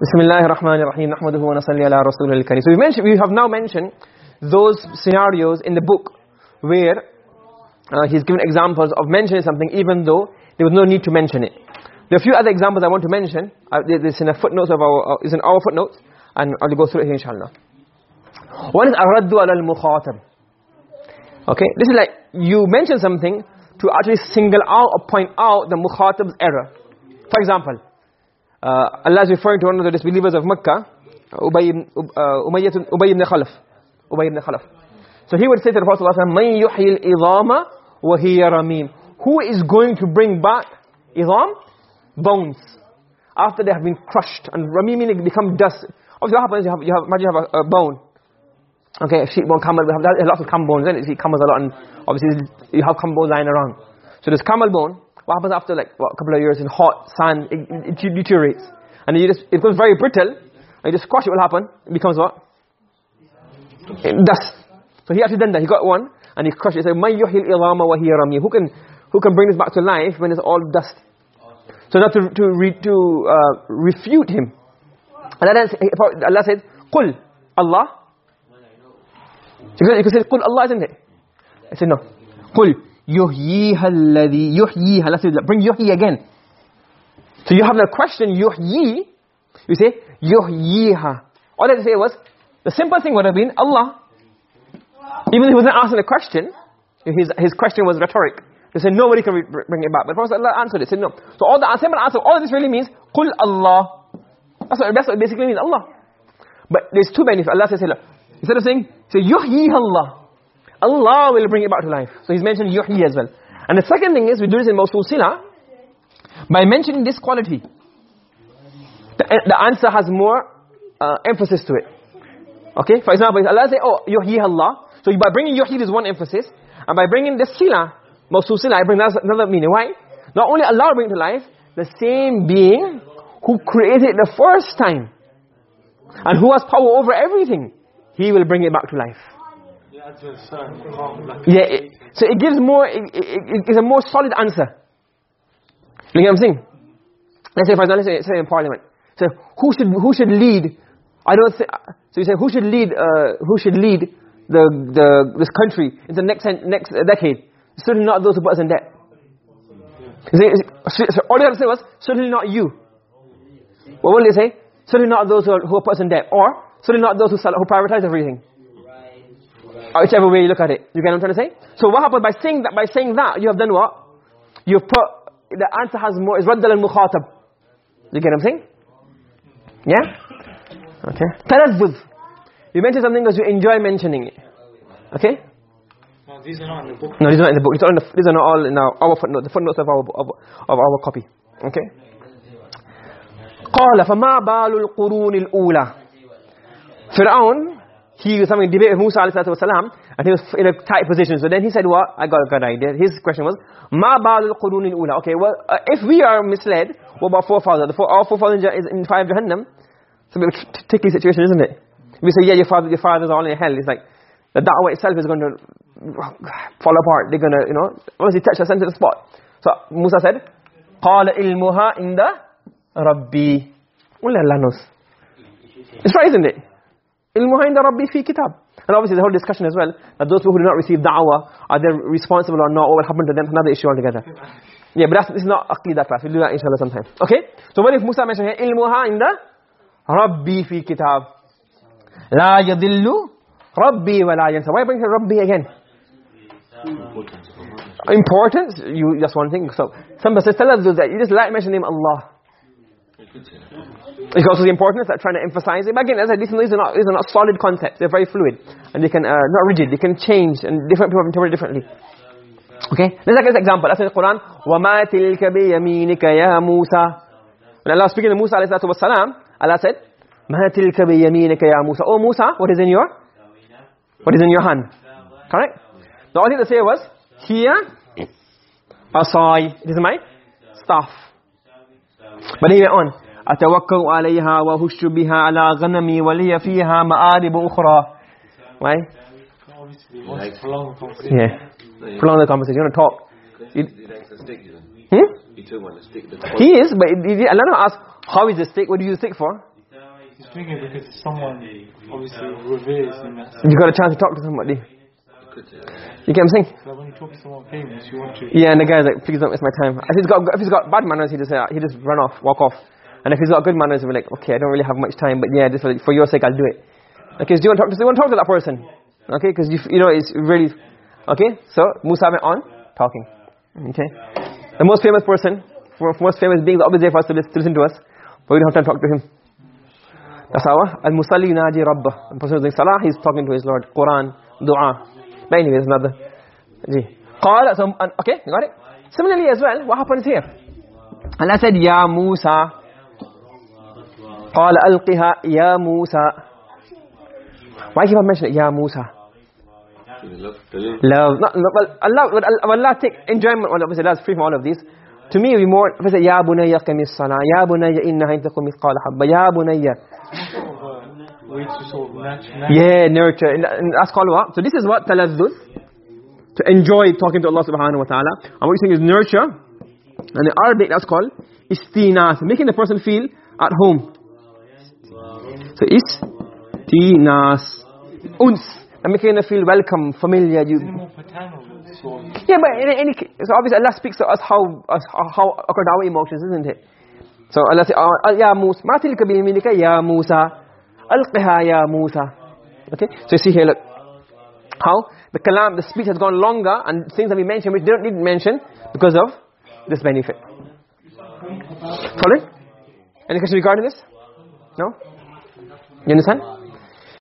Bismillahir Rahmanir Rahim. Nahmaduhu wa nasalli ala rasulil kareem. So we mentioned we have now mentioned those scenarios in the book where uh, he's given examples of mentioning something even though there was no need to mention it. There are a few other examples I want to mention. Uh, this in a footnotes of our uh, is in our footnotes and I'll go through it inshallah. One is araddu ala al-mukhatab. Okay, this is like you mention something to actually single out or point out the mukhatab's error. For example, uh, Allah is referring to one of the disbelievers of Makkah Ubay ibn uh, Ubay ibn Khalaf. Ubay ibn Khalaf. So he would say to the Prophet sallallahu alaihi wasallam yuhyil idama wa hiya ramim. Who is going to bring back idam bones. After they have been crushed and ramim meaning become dust. Obviously what happens you have you have imagine you have a, a bone. Okay a sheep bone camel we have lots of camel bones and it? Comes a lot and obviously you have camel bones lying around. So there's camel bone what happens after like what, a couple of years in hot sun it, it, deteriorates. And you just it becomes very brittle and you just squash it what will happen? It becomes what? Dust. So he actually done that. He got one and he crushed it. He said may yuhil ilama wa rami who can who can bring this back to life when it's all dust? So not to to re, to uh, refute him. And then Allah said qul Allah. You could say qul Allah isn't it? I said no. Qul yuhyiha alladhi yuhyiha let's bring yuhyi again. So you have the question yuhyi you say yuhyiha all that say was the simple thing would have been Allah even if he wasn't asking a question his his question was rhetoric they said nobody can bring it back. But Prophet Allah answered it. Said no. So all the simple answer all this really means qul Allah. That's what, that's what basically means Allah. But there's two benefits. Allah says instead of saying say yuhyiha Allah Allah will bring it back to life. So he's mentioned yuhyi as well. And the second thing is, we do this in Mawsul Sila, by mentioning this quality, the, the answer has more uh, emphasis to it. Okay? For example, Allah say, oh, yuhyi Allah. So by bringing yuhyi, there's one emphasis. And by bringing this sila, Mawsul Sila, I bring another meaning. Why? Not only Allah will bring to life, the same being who created the first time, and who has power over everything, He will bring it back to life. Yeah, it, so it gives more, it, it, it's a more solid answer. You know what I'm saying? Let's say for example, let's say, in parliament. So who should, who should lead, I don't think, so you say who should lead, uh, who should lead the, the, this country in the next, next decade? Certainly not those who put us in debt. So, so all you have to say was, certainly not you. What will they say? Certainly not those who, are, who put us in debt. Or, certainly not those who, sell, who privatize everything whichever way you look at it. You get what I'm trying to say? So what happened by saying that, by saying that, you have done what? You've put, the answer has more, is raddal al-mukhatab. You get what I'm saying? Yeah? Okay. Talazzuz. You mention something because you enjoy mentioning it. Okay? No, these are not in the book. No, these are not in the book. These are, the, these are not all in our, our footnotes, the footnotes of our, of, of our copy. Okay? قال فما بال القرون الأولى فرعون he was having a debate with Musa alayhi salatu and he was in a tight position. So then he said what? I got a good idea. His question was, Ma ba'al al-qurun ula Okay, well, uh, if we are misled, what about forefathers? The four, our forefathers is in fire of Jahannam. It's a bit of a tricky situation, isn't it? If we say, yeah, your, father, your fathers are all in hell, it's like, the da'wah itself is going to fall apart. They're going to, you know, honestly touch us into the spot. So Musa said, قَالَ إِلْمُهَا إِنْدَ رَبِّي Only Allah knows. It's right, isn't it? Ilmuha inda rabbi fi kitab. And obviously the whole discussion as well that those people who do not receive da'wah are they responsible or not? What will happen to them? Another issue altogether. Yeah but that's this is not aqidah class. We'll do that inshallah sometime. Okay? So what if Musa mentioned here ilmuha inda rabbi fi kitab? La yadillu rabbi wa la yansa. Why bring rabbi again? Importance. You just one thing. So somebody says tell us that you just like mention name Allah it's also the importance that trying to emphasize it. But again, as I said, these are not, these are not solid concepts. They're very fluid. And they can, uh, not rigid. They can change and different people interpret it differently. Okay? Let's take this example. That's in the Quran. وَمَا تِلْكَ بِيَمِينِكَ يَا مُوسَى When Allah speaking to Musa alayhi salatu wasalam, Allah said, مَا تِلْكَ بِيَمِينِكَ يَا مُوسَى Oh Musa, what is in your? What is in your hand? Correct? The only thing to say was, here, asai. This is my staff. But went on. أتوكل عليها وهش بها على غنمي ولي فيها مآرب أخرى why? Like, prolong the conversation. yeah prolong the conversation you want to talk he? hmm? He is but he, Allah not ask how is the stick what do you stick for He's doing it because someone obviously reveres him. You got a chance to talk to somebody. You get what I'm saying? So when you talk to someone famous, you want to. Yeah, and the guy's like, please don't waste my time. If he's got if he's got bad manners, he just uh, he just run off, walk off. And if he's got good manners, he'll be like, okay, I don't really have much time, but yeah, just for, for your sake, I'll do it. Okay, so do you want to talk to, do you want to talk to that person? Okay, because you you know it's really okay. So Musa went on talking. Okay, the most famous person, for, most famous being, the obvious for us to, listen to us, but we don't have time to talk to him. That's how al musalli yunaji rabbah. The person who's doing salah, he's talking to his Lord. Quran, dua. But anyways, another. Ji. قال so, and- okay, you got it. Similarly as well, what happens here? Allah said, Ya Musa. قال ألقها يا موسى. Why keep on mentioning Ya Musa? Love, dalil. Love. Not, not, well, Allah, well, Allah, Allah take enjoyment, well, obviously that's free from all of these. To me, we more, if I say, Ya bunayya qimi as-salah, Ya bunayya innaha in takum mithqala habba, Ya bunayya. Way to sort of. Yeah, nurture. And, that's called what? So this is what talazzuz. To enjoy talking to Allah subhanahu wa ta'ala. And what you're saying is nurture. And in Arabic, that's called istinas. Making the person feel at home. So istinas. Uns. And making them feel welcome, familiar. You, yeah, but in any case, so obviously Allah speaks to us how, us, how according to our emotions, isn't it? So Allah says, uh, Ya Musa, ma tilka bi yaminika ya Musa, alqiha ya Musa. Okay, so you see here, look, how the kalam, the speech has gone longer and things that we mentioned which didn't need mention because of this benefit. Following? Any question regarding this? No? You understand?